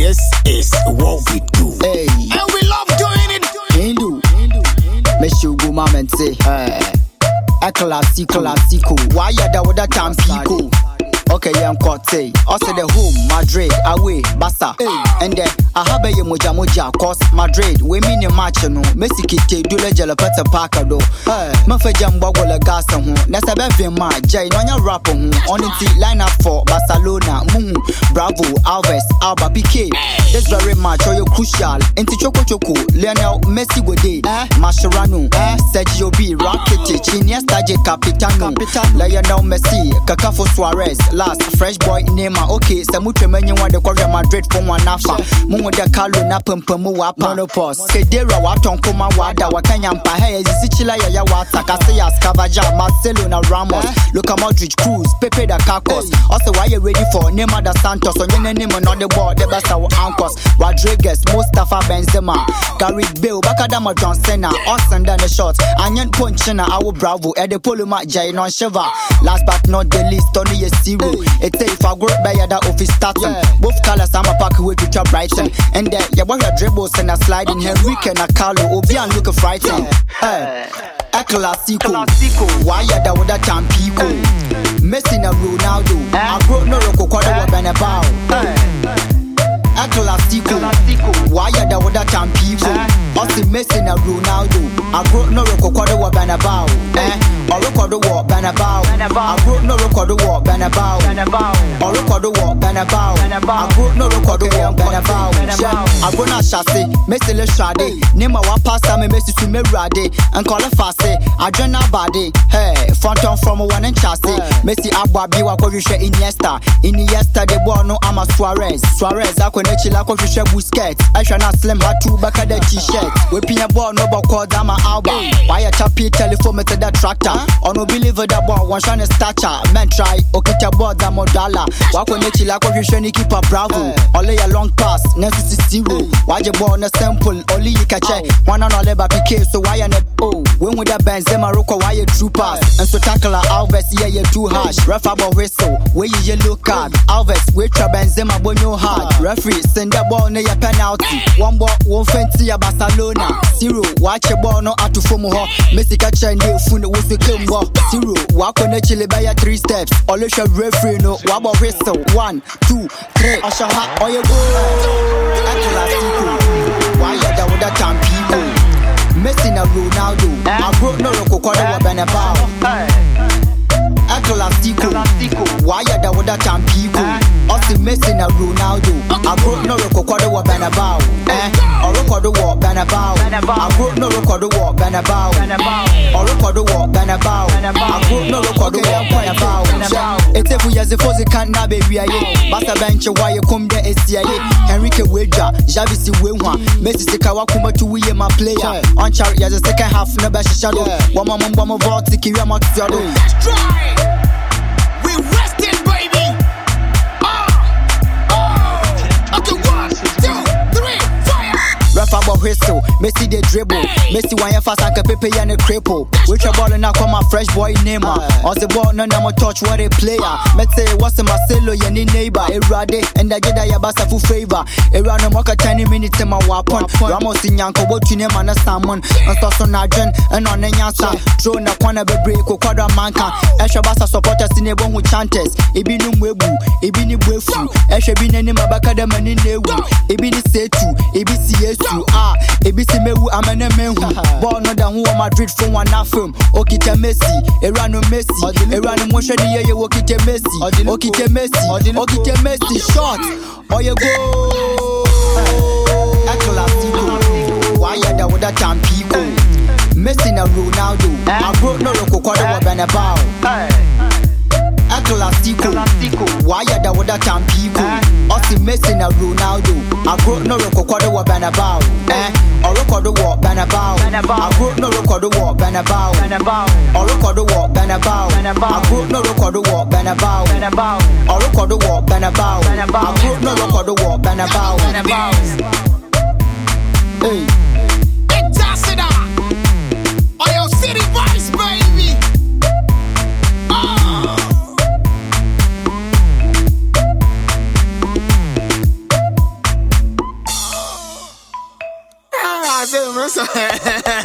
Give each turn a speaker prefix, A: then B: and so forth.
A: This is what we do.
B: Hey,
A: And we love doing it.
B: Hindu. Meshugu mamente. Eh. A classico, classico. Why ya da with a tampico? Okay, yeah, I'm caught say. Also the home, Madrid, away, Bassa. Eh, and then I have a moja moja, cause Madrid, we mean your match, no. Messi kite, do le jala peta parka do. Eh, Mafa jamba wala gasa eh, ho. Nasa be ma, jay, no nya rap ho. On the line up for Barcelona, Mumu, Bravo, Alves, Alba, Piqué. This very much, oh, you crucial. Into Choco Choco, Lionel Messi go day. Mascherano, eh? Sergio B, Rakitic, Iniesta, J, Capitano, Lionel Messi, Kakafo Suarez, last fresh boy Neymar. Ah, okay, Samutre ah, Menye ah, wa de Real Madrid for one nafa. Mumu de Carlo na pempemu wapa. Monopause. Kedera waton koma wada wakanya mpa hey zisichila ya ya wata Casillas, Cavaja, Marcelo na Ramos, Luka Modric, Kroos, Pepe da Carcos. Also why you ready for Neymar da Santos? Your name on the board, the best our anchors. Rodriguez, Mustafa Benzema, Gareth Bale, Bakadama John Cena, Austin down the shot. Anyan Punchina, our Bravo, Poluma, Jay non Shiva. Last but not the least, Tony Yesiru. It's a if I grow by that office starting. Both colors, I'm a pack with Richard Brighton. And then, yeah, what your dribbles and a sliding Henrique and a Carlo, Obian look frightened. Eh? Eh? eh, A classico, why ya da with a tampico? Messi na Ronaldo, I broke no rocko kwada wa Bernabéu. A classico, why ya da with a tampico? Eh? Austin Messi na Ronaldo, I broke no rocko kwada wa Bernabéu. Eh, or record war Bernabéu. I broke no record the war Bernabéu. Or record the war Bernabéu. I broke no record the war Bernabéu. I go na chassis, Messi le shade. Nima wa pasta me Messi to me rade. And call it fast, I join a body. Hey, front on from one and chassis. Messi abwa biwa kwa vishe Iniesta. Iniesta de boy no ama Suarez. Suarez ako ne chila kwa vishe Busquets. Aisha na slim hatu baka de t-shirt. We pinya ball no bako dama alba. Why a chapi telephone me to the tractor. Ono believe that boy one shine stature. Men try okita ball damo dollar. Wako ne chila kwa vishe ni keeper bravo. Ole ya long pass, nesu si zero. Waje ball na simple, oli yikache. Wana oh. no leba PK so why ne oh. When with that Benzema roko why you true pass. And so tackle Alves yeah you too harsh. Ref about whistle, where you yellow card. Alves wait your Benzema bonyo hard. Ah. Referee send the ball near your penalty. One ball one fancy ya Barcelona. Ah. Zero watch your ball no atu fomu ho. Messi catch and you fun wo so kembo. Zero wako ne chile by your three steps. Always your referee no wabo whistle. One, two, three. Asha ha oye go. Why ya da with that tampico? Messi na Ronaldo. I broke no roko kwada wa Bernabéu. A classico. Why ya da with that tampico? Austin Messi na Ronaldo. I broke no roko kwada wa Bernabéu. Eh, or record the war Bernabéu. I broke no record the war Bernabéu. Or record the war Bernabéu. I broke no record the war Bernabéu. It's if we as if we can't na baby aye. Basta bench why you come there SCIA. Henrique Weja, Javi si Wenwa. Messi sikawa kuma to we my player. On chart as a second half never shadow. One more one more vault to kill your
A: Strike.
B: Ref about whistle, Messi the dribble. Messi ya fast and Pepe ya ne cripple. Your ball now come a fresh boy Neymar. On the ball no no touch what a player. Mete what's a Marcelo ya ni neighbor. Erade and I get ya basa full favor. Era no more 10 minutes in my weapon. Ramos in yanko what you name and a salmon. And so na jen and on nyasa. Throw na kwana be break ko kwadra manka. Esha basa supporters in ebo hu chanters. Ebi no mwebu, ebi ni bwefu. Esha bi nani mabaka da mani newu. Ebi ni setu, ebi si yesu. Ah, ebi si mewu amene mehu. Ball no da hu wa Madrid for one afem. Okita Messi, no Messi. Era no motion ni yeye okita Messi. Okita Messi, okita Messi shot. Oye go. Atletico. Why ya da with that tampico? Hmm. Messi na Ronaldo. I broke no roko kwada wa Bernabéu. A classico. Why ya da that tampico? Hmm. Austin Messi na Ronaldo. Broke no roko kwada wa Bernabéu. Eh, or record the war Bernabéu. I broke no record the war Bernabéu. Or record the war Bernabéu. I broke no record the war Bernabéu. Or record the war Bernabéu. I broke no record the war Bernabéu. Hey.
A: Say,